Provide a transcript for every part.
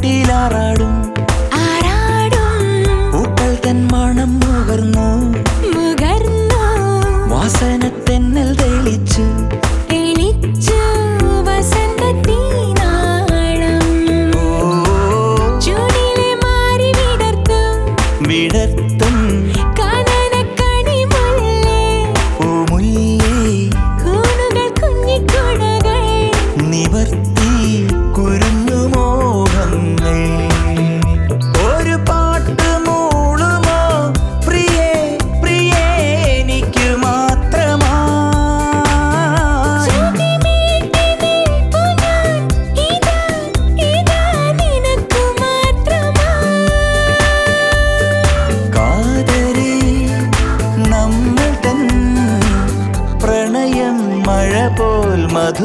കാട്ടിലാറാടും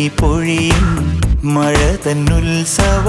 ഇനി പൊഴിയും മഴ തന്നുത്സവമായി.